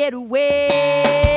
get away.